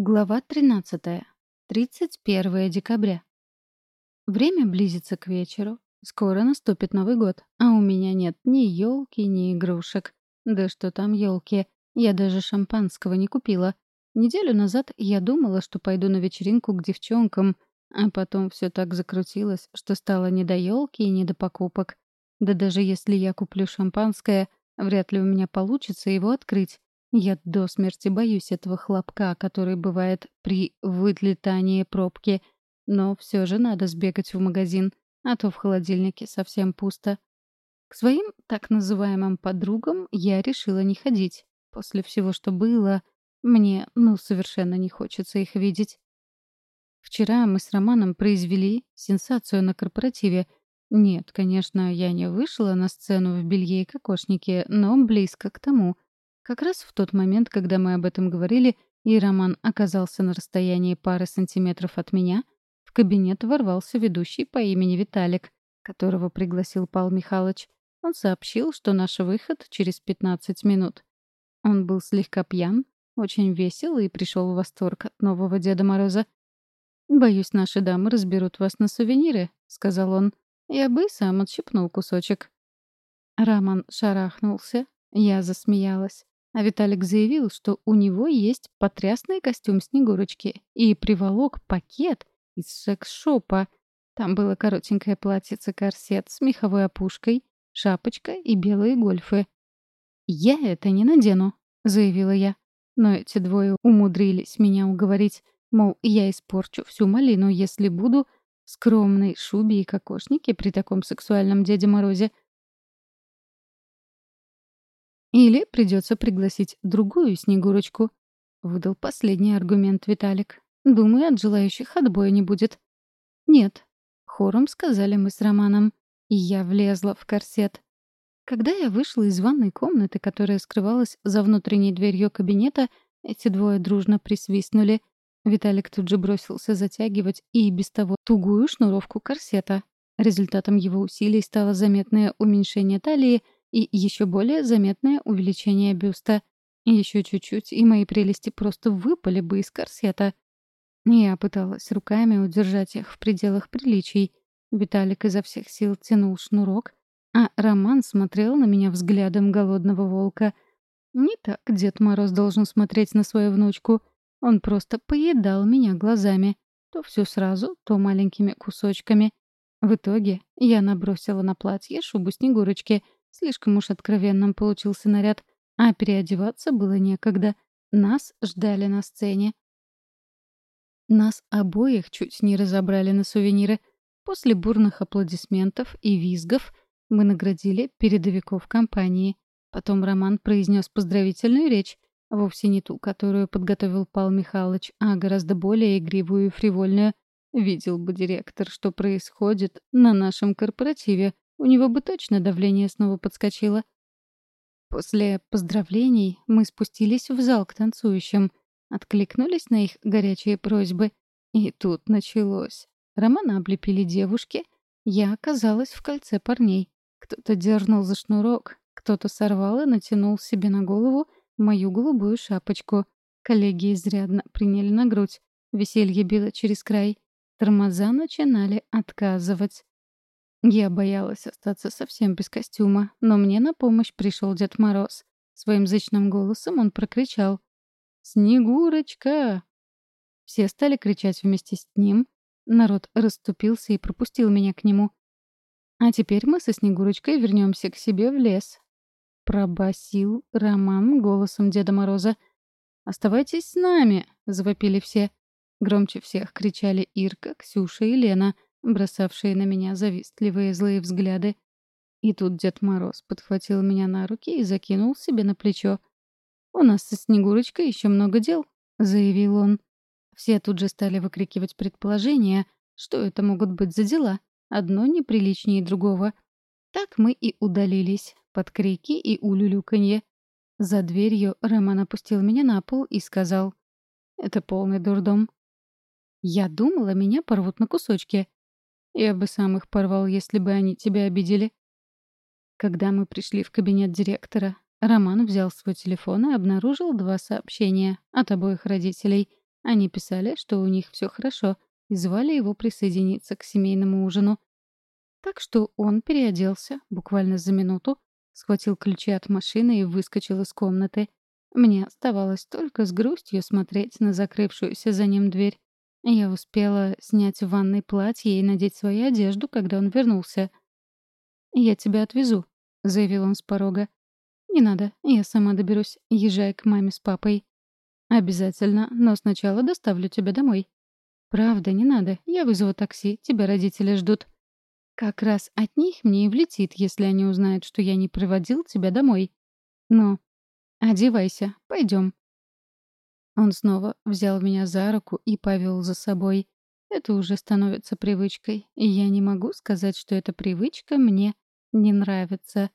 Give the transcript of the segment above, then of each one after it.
Глава 13. 31 декабря. Время близится к вечеру. Скоро наступит Новый год, а у меня нет ни елки, ни игрушек. Да что там елки? Я даже шампанского не купила. Неделю назад я думала, что пойду на вечеринку к девчонкам, а потом все так закрутилось, что стало не до елки и не до покупок. Да даже если я куплю шампанское, вряд ли у меня получится его открыть. Я до смерти боюсь этого хлопка, который бывает при выдлетании пробки. Но все же надо сбегать в магазин, а то в холодильнике совсем пусто. К своим так называемым подругам я решила не ходить. После всего, что было, мне, ну, совершенно не хочется их видеть. Вчера мы с Романом произвели сенсацию на корпоративе. Нет, конечно, я не вышла на сцену в белье и кокошнике, но близко к тому — как раз в тот момент, когда мы об этом говорили, и Роман оказался на расстоянии пары сантиметров от меня, в кабинет ворвался ведущий по имени Виталик, которого пригласил Павел Михайлович. Он сообщил, что наш выход через 15 минут. Он был слегка пьян, очень весел и пришел в восторг от нового Деда Мороза. «Боюсь, наши дамы разберут вас на сувениры», — сказал он. «Я бы сам отщипнул кусочек». Роман шарахнулся, я засмеялась. А Виталик заявил, что у него есть потрясный костюм Снегурочки и приволок пакет из секс-шопа. Там было коротенькое платьице-корсет с меховой опушкой, шапочка и белые гольфы. «Я это не надену», — заявила я. Но эти двое умудрились меня уговорить, мол, я испорчу всю малину, если буду в скромной шубе и кокошнике при таком сексуальном Деде Морозе — или придется пригласить другую Снегурочку. Выдал последний аргумент Виталик. Думаю, от желающих отбоя не будет. Нет. Хором сказали мы с Романом. И я влезла в корсет. Когда я вышла из ванной комнаты, которая скрывалась за внутренней дверью кабинета, эти двое дружно присвистнули. Виталик тут же бросился затягивать и без того тугую шнуровку корсета. Результатом его усилий стало заметное уменьшение талии — и еще более заметное увеличение бюста. Еще чуть-чуть, и мои прелести просто выпали бы из корсета. Я пыталась руками удержать их в пределах приличий. Виталик изо всех сил тянул шнурок, а Роман смотрел на меня взглядом голодного волка. Не так Дед Мороз должен смотреть на свою внучку. Он просто поедал меня глазами. То все сразу, то маленькими кусочками. В итоге я набросила на платье шубу Снегурочки — Слишком уж откровенным получился наряд, а переодеваться было некогда. Нас ждали на сцене. Нас обоих чуть не разобрали на сувениры. После бурных аплодисментов и визгов мы наградили передовиков компании. Потом Роман произнес поздравительную речь, вовсе не ту, которую подготовил Павел Михайлович, а гораздо более игривую и фривольную. Видел бы директор, что происходит на нашем корпоративе. У него бы точно давление снова подскочило. После поздравлений мы спустились в зал к танцующим, откликнулись на их горячие просьбы. И тут началось. Романа облепили девушки, я оказалась в кольце парней. Кто-то дернул за шнурок, кто-то сорвал и натянул себе на голову мою голубую шапочку. Коллеги изрядно приняли на грудь. Веселье било через край. Тормоза начинали отказывать. Я боялась остаться совсем без костюма, но мне на помощь пришел Дед Мороз. Своим зычным голосом он прокричал «Снегурочка!». Все стали кричать вместе с ним. Народ расступился и пропустил меня к нему. «А теперь мы со Снегурочкой вернемся к себе в лес», — пробасил Роман голосом Деда Мороза. «Оставайтесь с нами!» — завопили все. Громче всех кричали Ирка, Ксюша и Лена — бросавшие на меня завистливые злые взгляды. И тут Дед Мороз подхватил меня на руки и закинул себе на плечо. «У нас со Снегурочкой еще много дел», — заявил он. Все тут же стали выкрикивать предположения, что это могут быть за дела, одно неприличнее другого. Так мы и удалились, под крики и улюлюканье. За дверью Роман опустил меня на пол и сказал, «Это полный дурдом». Я думала, меня порвут на кусочки. Я бы сам их порвал, если бы они тебя обидели. Когда мы пришли в кабинет директора, Роман взял свой телефон и обнаружил два сообщения от обоих родителей. Они писали, что у них все хорошо, и звали его присоединиться к семейному ужину. Так что он переоделся буквально за минуту, схватил ключи от машины и выскочил из комнаты. Мне оставалось только с грустью смотреть на закрывшуюся за ним дверь. Я успела снять в ванной платье и надеть свою одежду, когда он вернулся. «Я тебя отвезу», — заявил он с порога. «Не надо, я сама доберусь. Езжай к маме с папой». «Обязательно, но сначала доставлю тебя домой». «Правда, не надо. Я вызову такси. Тебя родители ждут». «Как раз от них мне и влетит, если они узнают, что я не приводил тебя домой». «Ну, одевайся. Пойдем. Он снова взял меня за руку и повел за собой. Это уже становится привычкой, и я не могу сказать, что эта привычка мне не нравится.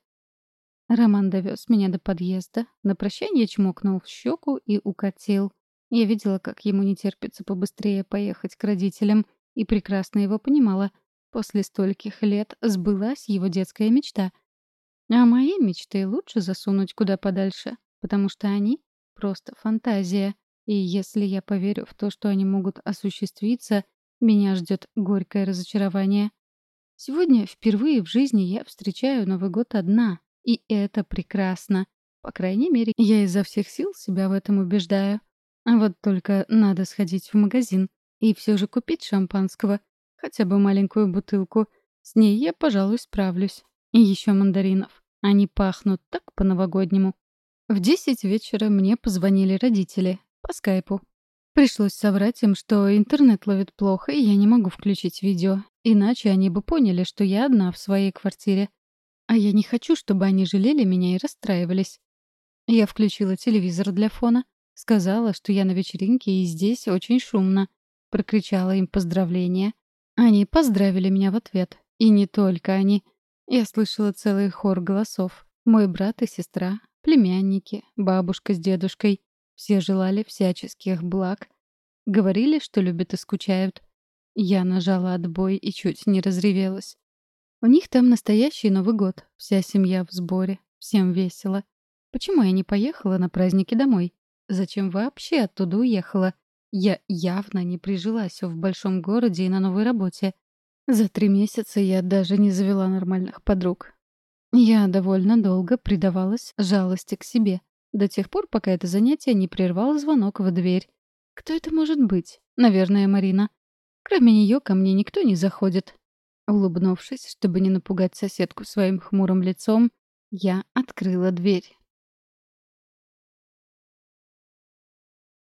Роман довез меня до подъезда, на прощание чмокнул в щеку и укатил. Я видела, как ему не терпится побыстрее поехать к родителям, и прекрасно его понимала. После стольких лет сбылась его детская мечта. А мои мечты лучше засунуть куда подальше, потому что они — просто фантазия. И если я поверю в то, что они могут осуществиться, меня ждет горькое разочарование. Сегодня впервые в жизни я встречаю Новый год одна, и это прекрасно. По крайней мере, я изо всех сил себя в этом убеждаю. А вот только надо сходить в магазин и все же купить шампанского, хотя бы маленькую бутылку. С ней я, пожалуй, справлюсь. И еще мандаринов. Они пахнут так по-новогоднему. В десять вечера мне позвонили родители. По скайпу. Пришлось соврать им, что интернет ловит плохо, и я не могу включить видео. Иначе они бы поняли, что я одна в своей квартире. А я не хочу, чтобы они жалели меня и расстраивались. Я включила телевизор для фона, сказала, что я на вечеринке и здесь очень шумно. Прокричала им поздравления. Они поздравили меня в ответ. И не только они. Я слышала целый хор голосов. Мой брат и сестра, племянники, бабушка с дедушкой. Все желали всяческих благ. Говорили, что любят и скучают. Я нажала отбой и чуть не разревелась. У них там настоящий Новый год. Вся семья в сборе. Всем весело. Почему я не поехала на праздники домой? Зачем вообще оттуда уехала? Я явно не прижилась в большом городе и на новой работе. За три месяца я даже не завела нормальных подруг. Я довольно долго предавалась жалости к себе. До тех пор, пока это занятие не прервал звонок в дверь. Кто это может быть? Наверное, Марина. Кроме нее ко мне никто не заходит. Улыбнувшись, чтобы не напугать соседку своим хмурым лицом, я открыла дверь.